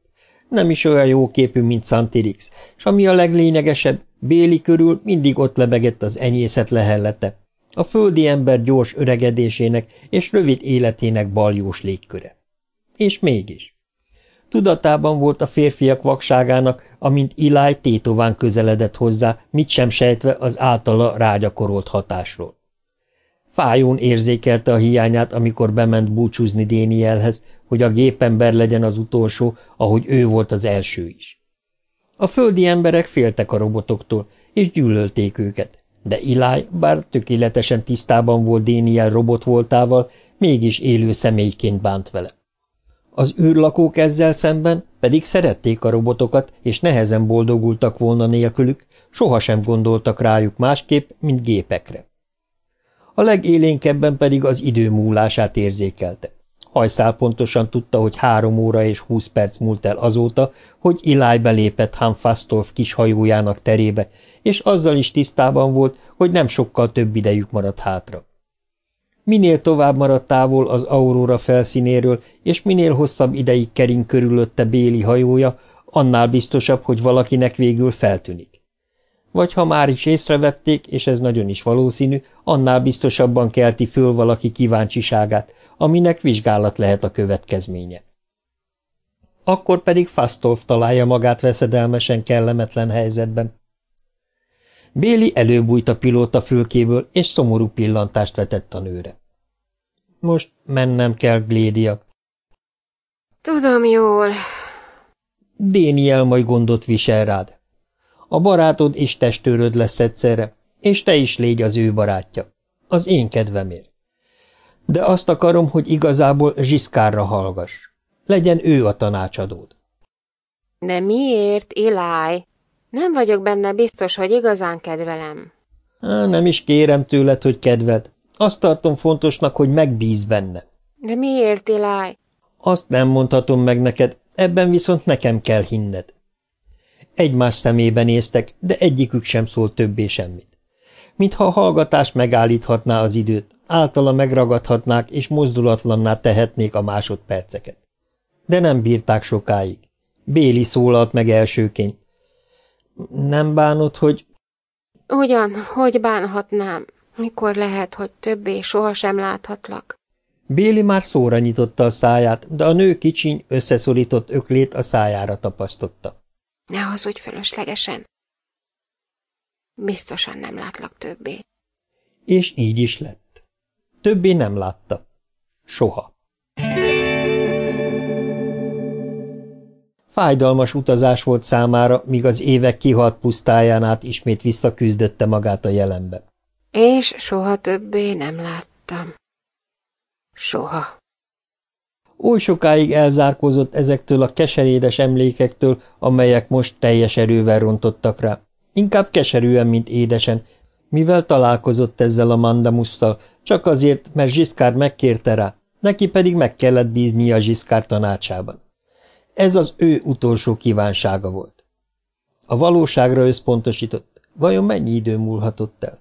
nem is olyan jó képű, mint Santirix, és ami a leglényegesebb, Béli körül mindig ott lebegett az enyészet lehellete, a földi ember gyors öregedésének és rövid életének baljós légköre. És mégis. Tudatában volt a férfiak vakságának, amint Iláj tétován közeledett hozzá, mit sem sejtve az általa rágyakorolt hatásról. Fájón érzékelte a hiányát, amikor bement búcsúzni Dénielhez, hogy a gépember legyen az utolsó, ahogy ő volt az első is. A földi emberek féltek a robotoktól, és gyűlölték őket, de Eli, bár tökéletesen tisztában volt Déniel robot voltával, mégis élő személyként bánt vele. Az űrlakók ezzel szemben pedig szerették a robotokat, és nehezen boldogultak volna nélkülük, sohasem gondoltak rájuk másképp, mint gépekre. A legélénkebben pedig az idő múlását érzékelte. Hajszál pontosan tudta, hogy három óra és húsz perc múlt el azóta, hogy Iláj belépett Hanfastolf kis hajójának terébe, és azzal is tisztában volt, hogy nem sokkal több idejük maradt hátra. Minél tovább maradt távol az Aurora felszínéről, és minél hosszabb ideig kering körülötte Béli hajója, annál biztosabb, hogy valakinek végül feltűnik. Vagy ha már is észrevették, és ez nagyon is valószínű, annál biztosabban kelti föl valaki kíváncsiságát, aminek vizsgálat lehet a következménye. Akkor pedig Fastolf találja magát veszedelmesen kellemetlen helyzetben. Béli előbújt a pilóta fülkéből, és szomorú pillantást vetett a nőre. Most mennem kell, Glédia. Tudom jól. Déniel majd gondot visel rád. A barátod is testőröd lesz egyszerre, és te is légy az ő barátja. Az én kedvemért. De azt akarom, hogy igazából Zsiszkárra hallgass. Legyen ő a tanácsadód. De miért, Eli? Nem vagyok benne biztos, hogy igazán kedvelem. Há, nem is kérem tőled, hogy kedved. Azt tartom fontosnak, hogy megbíz benne. De miért, Eli? Azt nem mondhatom meg neked, ebben viszont nekem kell hinned. Egymás szemébe néztek, de egyikük sem szólt többé semmit. Mintha a hallgatás megállíthatná az időt, általa megragadhatnák és mozdulatlanná tehetnék a másodperceket. De nem bírták sokáig. Béli szólalt meg elsőként. Nem bánod, hogy... Ugyan, hogy bánhatnám? Mikor lehet, hogy többé sohasem láthatlak? Béli már szóra nyitotta a száját, de a nő kicsiny, összeszorított öklét a szájára tapasztotta. Ne hazudj fölöslegesen. Biztosan nem látlak többé. És így is lett. Többé nem látta. Soha. Fájdalmas utazás volt számára, míg az évek kihalt pusztáján át ismét visszaküzdötte magát a jelenbe. És soha többé nem láttam. Soha. Oly sokáig elzárkózott ezektől a keserédes emlékektől, amelyek most teljes erővel rontottak rá. Inkább keserűen, mint édesen, mivel találkozott ezzel a mandamusszal, csak azért, mert Zsiszkár megkérte rá, neki pedig meg kellett bíznia Zsiszkár tanácsában. Ez az ő utolsó kívánsága volt. A valóságra összpontosított. Vajon mennyi idő múlhatott el?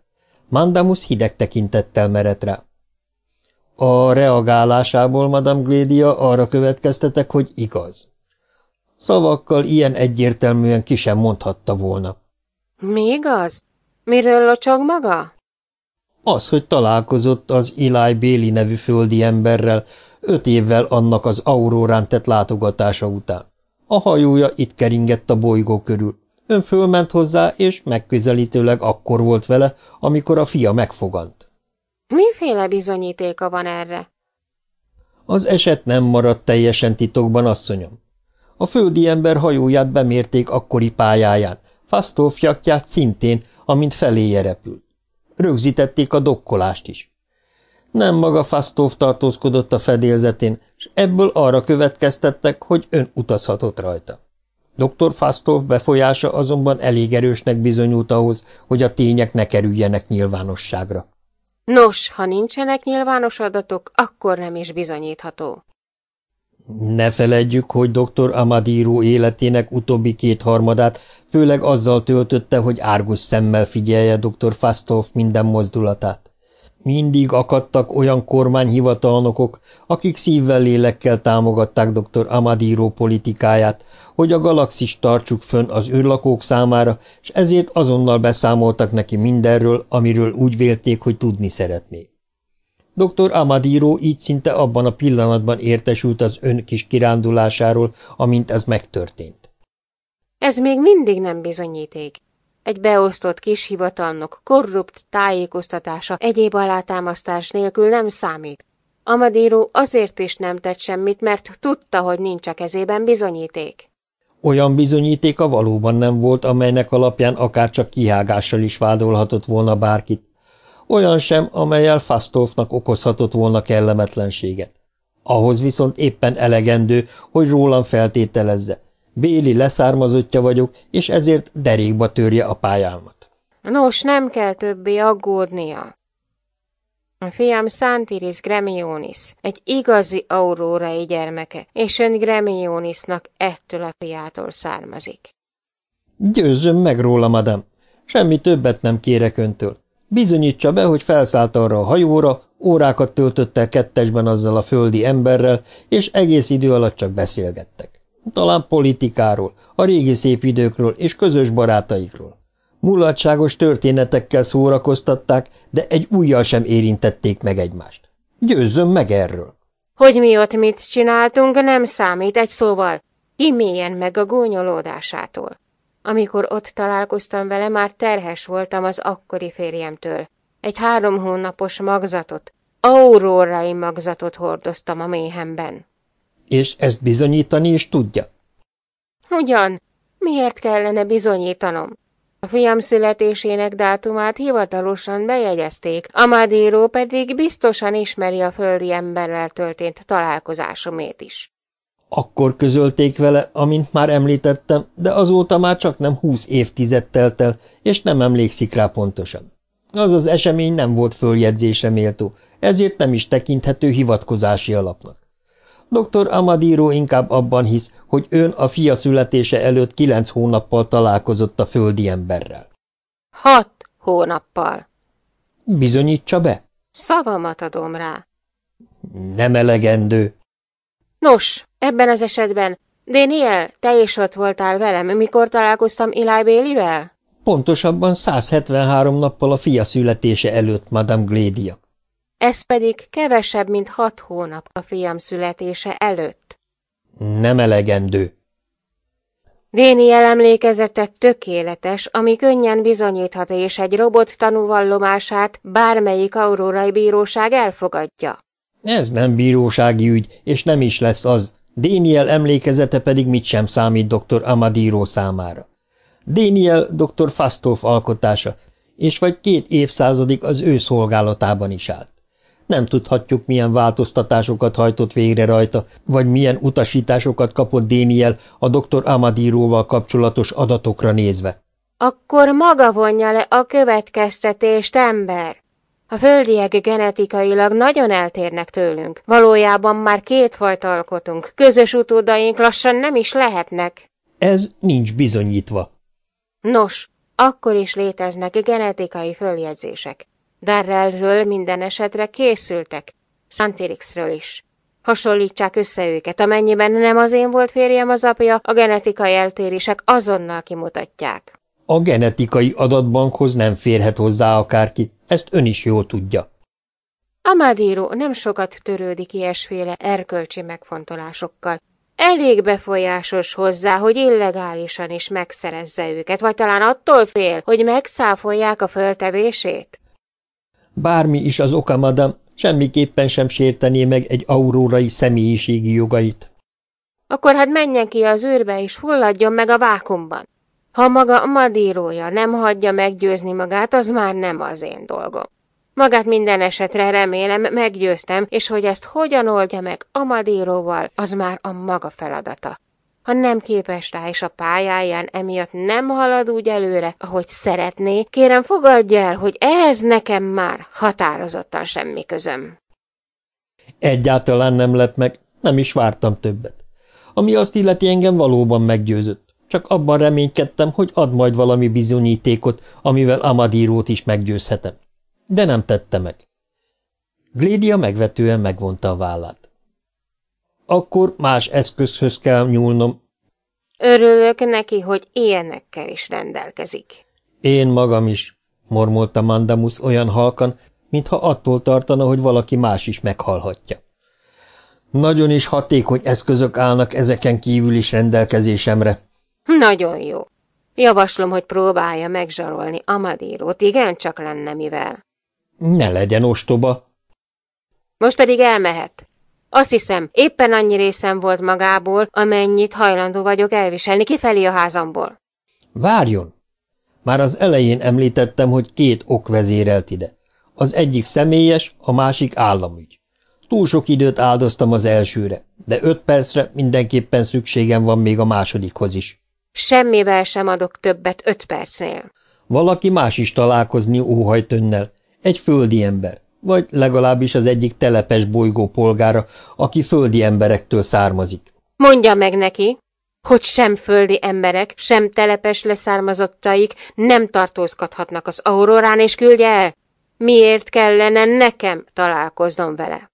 Mandamus hideg tekintettel merett rá. A reagálásából, Madame Glédia, arra következtetek, hogy igaz. Szavakkal ilyen egyértelműen ki sem mondhatta volna. Mi igaz? Miről locsog maga? Az, hogy találkozott az Eli Béli nevű földi emberrel, öt évvel annak az aurórán tett látogatása után. A hajója itt keringett a bolygó körül. Ön fölment hozzá, és megközelítőleg akkor volt vele, amikor a fia megfogant. Miféle bizonyítéka van erre? Az eset nem maradt teljesen titokban, asszonyom. A földi ember hajóját bemérték akkori pályáján, Fasztolf jaktját szintén, amint feléje repült. Rögzítették a dokkolást is. Nem maga Fasztolf tartózkodott a fedélzetén, és ebből arra következtettek, hogy ön utazhatott rajta. Dr. Fasztolf befolyása azonban elég erősnek bizonyult ahhoz, hogy a tények ne kerüljenek nyilvánosságra. Nos, ha nincsenek nyilvános adatok, akkor nem is bizonyítható. Ne feledjük, hogy dr. Amadíró életének utóbbi kétharmadát főleg azzal töltötte, hogy árgus szemmel figyelje dr. Fastolf minden mozdulatát. Mindig akadtak olyan kormányhivatalnokok, akik szívvel lélekkel támogatták dr. Amadíró politikáját, hogy a galaxis tartsuk fönn az űrlakók számára, és ezért azonnal beszámoltak neki mindenről, amiről úgy vélték, hogy tudni szeretné. Dr. Amadíró így szinte abban a pillanatban értesült az ön kis kirándulásáról, amint ez megtörtént. Ez még mindig nem bizonyíték. Egy beosztott kis hivatalnok korrupt tájékoztatása egyéb alátámasztás nélkül nem számít. Amadíró azért is nem tett semmit, mert tudta, hogy nincs a kezében bizonyíték. Olyan bizonyítéka valóban nem volt, amelynek alapján akár csak kihágással is vádolhatott volna bárkit. Olyan sem, amelyel Fastolfnak okozhatott volna kellemetlenséget. Ahhoz viszont éppen elegendő, hogy rólam feltételezze. Béli leszármazottja vagyok, és ezért derékba törje a pályámat. Nos, nem kell többé aggódnia. A fiam Santiris Gremionis, egy igazi aurórai gyermeke, és ön Gremionisnak ettől a fiától származik. Győzzön meg róla, madam. Semmi többet nem kérek öntől. Bizonyítsa be, hogy felszállt arra a hajóra, órákat töltött el kettesben azzal a földi emberrel, és egész idő alatt csak beszélgettek. Talán politikáról, a régi szép időkről és közös barátaikról. Mulatságos történetekkel szórakoztatták, de egy újjal sem érintették meg egymást. Győzzön meg erről! Hogy mi ott mit csináltunk, nem számít egy szóval. Kimélyen meg a gúnyolódásától. Amikor ott találkoztam vele, már terhes voltam az akkori férjemtől. Egy három hónapos magzatot, aurórai magzatot hordoztam a méhemben. És ezt bizonyítani is tudja? Ugyan, miért kellene bizonyítanom? A fiam születésének dátumát hivatalosan bejegyezték, Amadíró pedig biztosan ismeri a földi emberrel történt találkozásomét is. Akkor közölték vele, amint már említettem, de azóta már csak nem húsz évtized telt el, és nem emlékszik rá pontosan. Az az esemény nem volt följegyzésre méltó, ezért nem is tekinthető hivatkozási alapnak. Dr. Amadiro inkább abban hisz, hogy ön a fia születése előtt kilenc hónappal találkozott a földi emberrel. Hat hónappal. Bizonyítsa be. Szavamat adom rá. Nem elegendő. Nos, ebben az esetben, Daniel, te is ott voltál velem, mikor találkoztam Eli Bailey-vel? Pontosabban 173 nappal a fia születése előtt, Madame Glédia. Ez pedig kevesebb, mint hat hónap a fiam születése előtt. Nem elegendő. Déniel emlékezete tökéletes, ami könnyen bizonyíthat, és egy robot tanúvallomását bármelyik aurórai bíróság elfogadja. Ez nem bírósági ügy, és nem is lesz az. Déniel emlékezete pedig mit sem számít dr. Amadiro számára. Déniel dr. Fastolf alkotása, és vagy két évszázadig az ő szolgálatában is állt. Nem tudhatjuk, milyen változtatásokat hajtott végre rajta, vagy milyen utasításokat kapott Déniel a dr. Amadiróval kapcsolatos adatokra nézve. Akkor maga vonja le a következtetést, ember. A földiek genetikailag nagyon eltérnek tőlünk. Valójában már két fajta alkotunk, közös utódaink lassan nem is lehetnek. Ez nincs bizonyítva. Nos, akkor is léteznek genetikai följegyzések. Darrellről minden esetre készültek, Santirixről is. Hasonlítsák össze őket, amennyiben nem az én volt férjem az apja, a genetikai eltérések azonnal kimutatják. A genetikai adatbankhoz nem férhet hozzá akárki, ezt ön is jól tudja. Amadíró nem sokat törődik ilyesféle erkölcsi megfontolásokkal. Elég befolyásos hozzá, hogy illegálisan is megszerezze őket, vagy talán attól fél, hogy megcáfolják a föltevését? Bármi is az oka, madam, semmiképpen sem sértené meg egy aurórai személyiségi jogait. Akkor hát menjen ki az űrbe, és fulladjon meg a vákumban. Ha maga madírója nem hagyja meggyőzni magát, az már nem az én dolgom. Magát minden esetre remélem meggyőztem, és hogy ezt hogyan oldja meg Amadíróval, az már a maga feladata. Ha nem képes rá, és a pályáján emiatt nem halad úgy előre, ahogy szeretné, kérem fogadja el, hogy ehhez nekem már határozottan semmi közöm. Egyáltalán nem lett meg, nem is vártam többet. Ami azt illeti engem valóban meggyőzött. Csak abban reménykedtem, hogy ad majd valami bizonyítékot, amivel Amadírót is meggyőzhetem. De nem tette meg. Glédia megvetően megvonta a vállát. Akkor más eszközhöz kell nyúlnom. Örülök neki, hogy ilyenekkel is rendelkezik. Én magam is, mormolta Mandamus olyan halkan, mintha attól tartana, hogy valaki más is meghalhatja. Nagyon is hatékony eszközök állnak ezeken kívül is rendelkezésemre. Nagyon jó. Javaslom, hogy próbálja megzsarolni Amadírót, igen, csak lenne mivel. Ne legyen ostoba. Most pedig elmehet. Azt hiszem, éppen annyi részem volt magából, amennyit hajlandó vagyok elviselni kifelé a házamból. Várjon! Már az elején említettem, hogy két ok vezérelt ide. Az egyik személyes, a másik államügy. Túl sok időt áldoztam az elsőre, de öt percre mindenképpen szükségem van még a másodikhoz is. Semmivel sem adok többet öt percnél. Valaki más is találkozni óhajt önnel. Egy földi ember, vagy legalábbis az egyik telepes bolygó polgára, aki földi emberektől származik. Mondja meg neki, hogy sem földi emberek, sem telepes leszármazottaik nem tartózkodhatnak az aurorán, és küldje el. Miért kellene nekem találkoznom vele?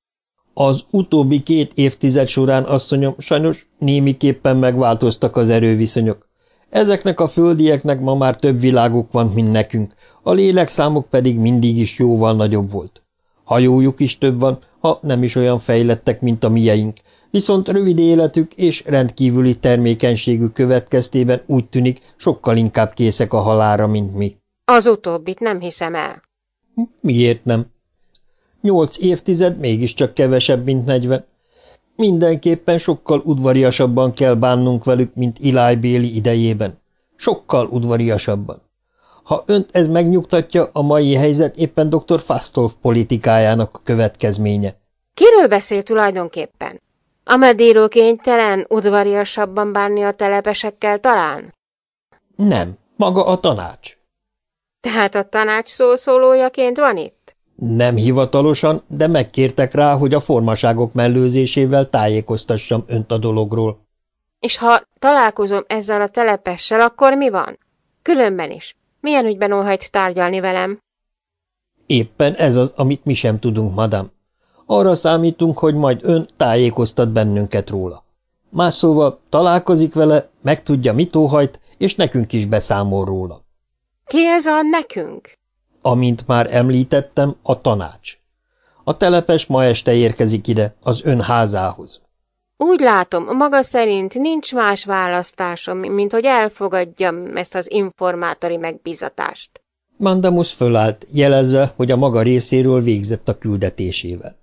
Az utóbbi két évtized során, asszonyom, sajnos némiképpen megváltoztak az erőviszonyok. Ezeknek a földieknek ma már több világuk van, mint nekünk, a lélekszámuk pedig mindig is jóval nagyobb volt. Hajójuk is több van, ha nem is olyan fejlettek, mint a mieink, viszont rövid életük és rendkívüli termékenységük következtében úgy tűnik, sokkal inkább készek a halára, mint mi. Az utóbbit nem hiszem el. Miért nem? Nyolc évtized mégiscsak kevesebb, mint negyven. Mindenképpen sokkal udvariasabban kell bánnunk velük, mint Eli Béli idejében. Sokkal udvariasabban. Ha önt ez megnyugtatja, a mai helyzet éppen dr. Fastolf politikájának a következménye. Kiről beszél tulajdonképpen? A medíró kénytelen udvariasabban bánni a telepesekkel talán? Nem, maga a tanács. Tehát a tanács szószólójaként van itt? Nem hivatalosan, de megkértek rá, hogy a formaságok mellőzésével tájékoztassam önt a dologról. És ha találkozom ezzel a telepessel, akkor mi van? Különben is. Milyen ügyben óhajt tárgyalni velem? Éppen ez az, amit mi sem tudunk, madam. Arra számítunk, hogy majd ön tájékoztat bennünket róla. Más szóval találkozik vele, megtudja, mit óhajt, és nekünk is beszámol róla. Ki ez a nekünk? Amint már említettem, a tanács. A telepes ma este érkezik ide, az ön házához. Úgy látom, maga szerint nincs más választásom, mint hogy elfogadjam ezt az informátori megbízatást. Mandamus fölállt, jelezve, hogy a maga részéről végzett a küldetésével.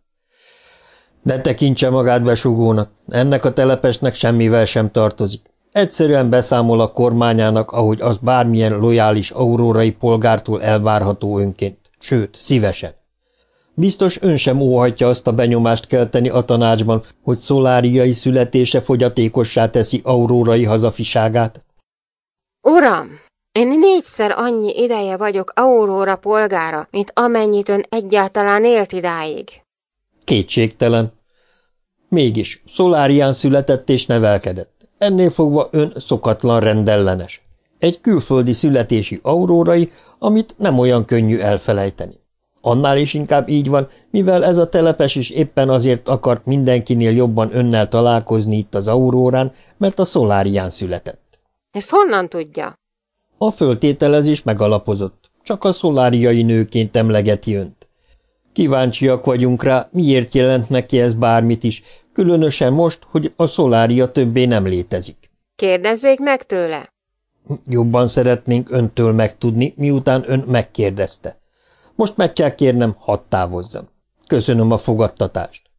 De tekintse magát besugónak, ennek a telepesnek semmivel sem tartozik. Egyszerűen beszámol a kormányának, ahogy az bármilyen lojális aurórai polgártól elvárható önként, sőt, szívesen. Biztos ön sem óhatja azt a benyomást kelteni a tanácsban, hogy szoláriai születése fogyatékossá teszi aurórai hazafiságát? Uram, én négyszer annyi ideje vagyok auróra polgára, mint amennyit ön egyáltalán élt idáig. Kétségtelen. Mégis, szolárián született és nevelkedett. Ennél fogva ön szokatlan rendellenes. Egy külföldi születési aurórai, amit nem olyan könnyű elfelejteni. Annál is inkább így van, mivel ez a telepes is éppen azért akart mindenkinél jobban önnel találkozni itt az aurórán, mert a szolárián született. Ezt honnan tudja? A föltételezés megalapozott, csak a szoláriai nőként emlegeti önt. Kíváncsiak vagyunk rá, miért jelent neki ez bármit is, különösen most, hogy a szolária többé nem létezik. Kérdezzék meg tőle. Jobban szeretnénk öntől megtudni, miután ön megkérdezte. Most meg kell kérnem, hadd távozzam. Köszönöm a fogadtatást.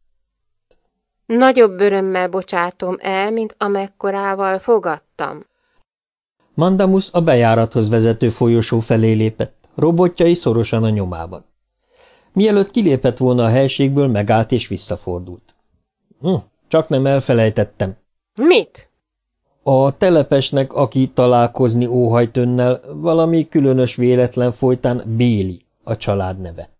Nagyobb örömmel bocsátom el, mint amekkorával fogadtam. Mandamus a bejárathoz vezető folyosó felé lépett, robotjai szorosan a nyomában. Mielőtt kilépett volna a helységből, megállt és visszafordult. Hm, csak nem elfelejtettem. Mit? A telepesnek, aki találkozni óhajt önnel, valami különös véletlen folytán Béli a család neve.